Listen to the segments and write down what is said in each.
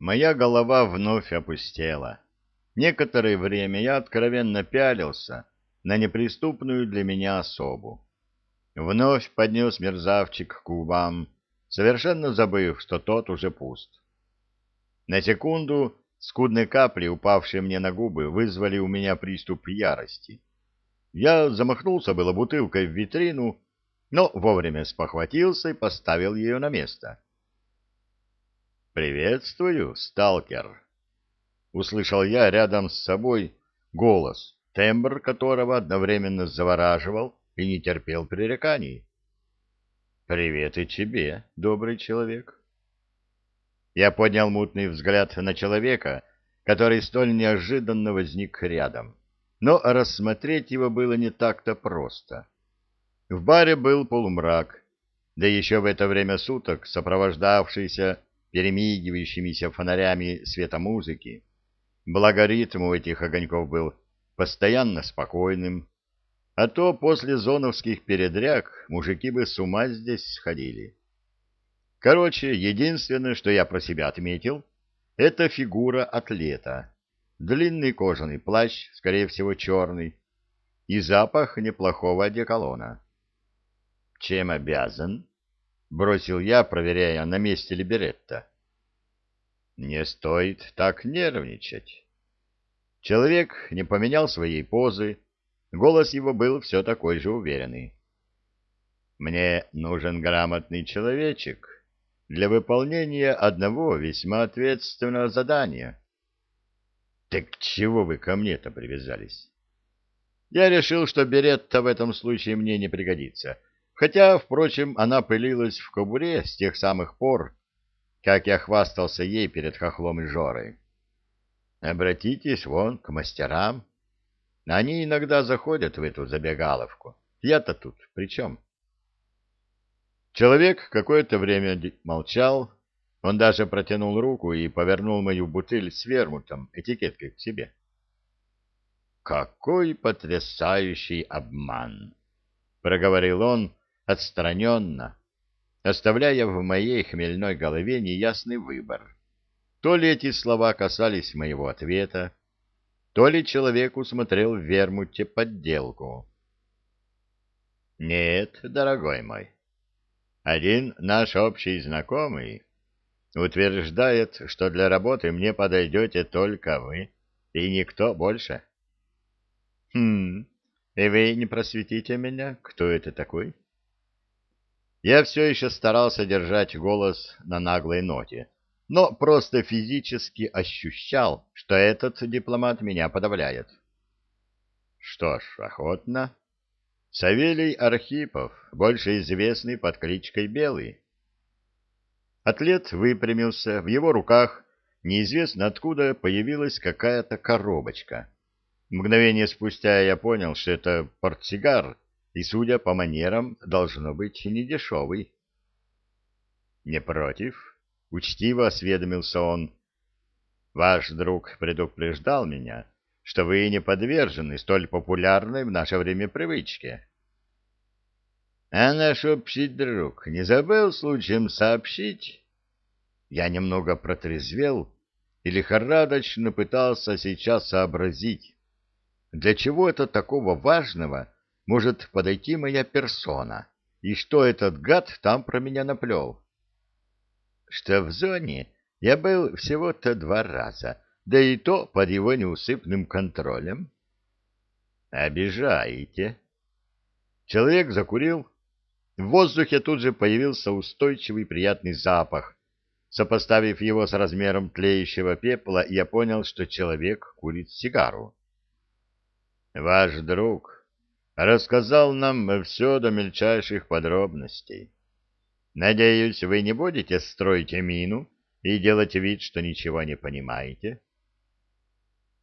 Моя голова вновь опустела. Некоторое время я откровенно пялился на неприступную для меня особу. Вновь поднес мерзавчик к губам, совершенно забыв, что тот уже пуст. На секунду скудные капли, упавшие мне на губы, вызвали у меня приступ ярости. Я замахнулся было бутылкой в витрину, но вовремя спохватился и поставил ее на место. «Приветствую, сталкер!» — услышал я рядом с собой голос, тембр которого одновременно завораживал и не терпел пререканий. «Привет и тебе, добрый человек!» Я поднял мутный взгляд на человека, который столь неожиданно возник рядом. Но рассмотреть его было не так-то просто. В баре был полумрак, да еще в это время суток сопровождавшийся перемигивающимися фонарями светомузыки. Благо ритм у этих огоньков был постоянно спокойным, а то после зоновских передряг мужики бы с ума здесь сходили. Короче, единственное, что я про себя отметил, это фигура атлета. Длинный кожаный плащ, скорее всего черный, и запах неплохого одеколона. «Чем обязан?» — бросил я, проверяя, на месте ли Беретта. «Не стоит так нервничать». Человек не поменял своей позы, голос его был все такой же уверенный. «Мне нужен грамотный человечек для выполнения одного весьма ответственного задания». «Так чего вы ко мне-то привязались?» Я решил, что беретта в этом случае мне не пригодится, хотя, впрочем, она пылилась в кобуре с тех самых пор, как я хвастался ей перед хохлом и Жорой. Обратитесь вон к мастерам. Они иногда заходят в эту забегаловку. Я-то тут при чем? Человек какое-то время молчал. Он даже протянул руку и повернул мою бутыль с вермутом, этикеткой к себе. «Какой потрясающий обман!» — проговорил он, отстраненно, оставляя в моей хмельной голове неясный выбор. То ли эти слова касались моего ответа, то ли человек усмотрел в вермуте подделку. «Нет, дорогой мой, один наш общий знакомый утверждает, что для работы мне подойдете только вы и никто больше». «Хм, и вы не просветите меня, кто это такой?» Я все еще старался держать голос на наглой ноте, но просто физически ощущал, что этот дипломат меня подавляет. Что ж, охотно. Савелий Архипов, больше известный под кличкой Белый. Атлет выпрямился, в его руках неизвестно откуда появилась какая-то коробочка. Мгновение спустя я понял, что это портсигар — и, судя по манерам, должно быть и не дешевый. «Не против?» — учтиво осведомился он. «Ваш друг предупреждал меня, что вы не подвержены столь популярной в наше время привычке». «А наш общий друг не забыл случаем сообщить?» Я немного протрезвел и лихорадочно пытался сейчас сообразить, для чего это такого важного — может подойти моя персона, и что этот гад там про меня наплел. Что в зоне я был всего-то два раза, да и то под его неусыпным контролем. Обижаете. Человек закурил. В воздухе тут же появился устойчивый приятный запах. Сопоставив его с размером тлеющего пепла, я понял, что человек курит сигару. Ваш друг рассказал нам все до мельчайших подробностей. Надеюсь, вы не будете строить мину и делать вид, что ничего не понимаете.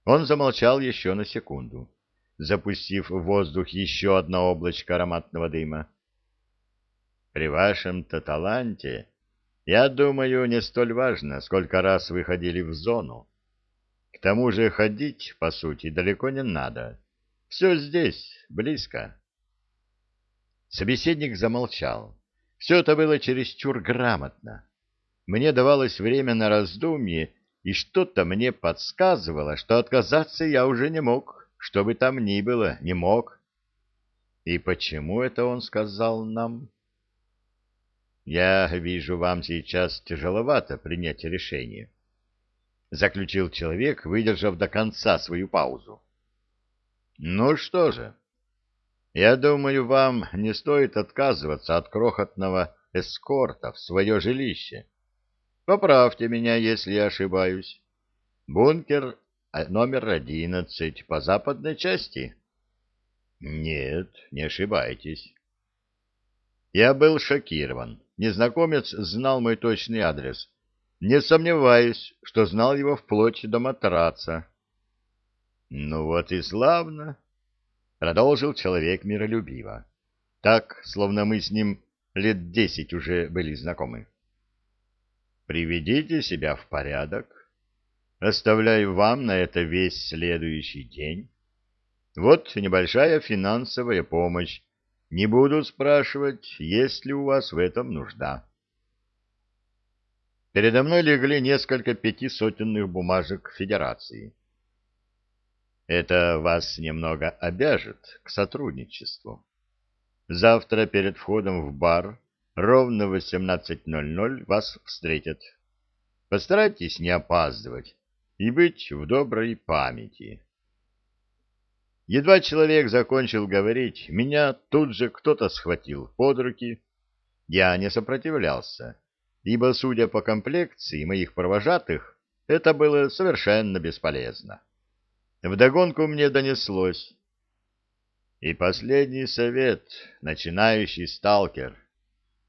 Он замолчал еще на секунду, запустив в воздух еще одно облачко ароматного дыма. При вашем-то таланте, я думаю, не столь важно, сколько раз вы ходили в зону. К тому же ходить, по сути, далеко не надо. Все здесь, близко. Собеседник замолчал. Все это было чересчур грамотно. Мне давалось время на раздумье, и что-то мне подсказывало, что отказаться я уже не мог, что бы там ни было, не мог. И почему это он сказал нам? Я вижу, вам сейчас тяжеловато принять решение. Заключил человек, выдержав до конца свою паузу. Ну что же, я думаю, вам не стоит отказываться от крохотного эскорта в свое жилище. Поправьте меня, если я ошибаюсь. Бункер а, номер одиннадцать по западной части? Нет, не ошибаетесь. Я был шокирован. Незнакомец знал мой точный адрес. Не сомневаюсь, что знал его вплоть до матраца. Ну вот и славно, продолжил человек миролюбиво. Так, словно мы с ним лет десять уже были знакомы. Приведите себя в порядок. Оставляю вам на это весь следующий день. Вот небольшая финансовая помощь. Не буду спрашивать, есть ли у вас в этом нужда. Передо мной легли несколько пятисотенных бумажек Федерации. Это вас немного обяжет к сотрудничеству. Завтра перед входом в бар ровно в 18.00 вас встретят. Постарайтесь не опаздывать и быть в доброй памяти. Едва человек закончил говорить, меня тут же кто-то схватил под руки. Я не сопротивлялся, ибо, судя по комплекции моих провожатых, это было совершенно бесполезно. Вдогонку мне донеслось. И последний совет, начинающий сталкер.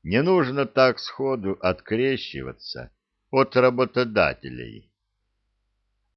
Не нужно так сходу открещиваться от работодателей.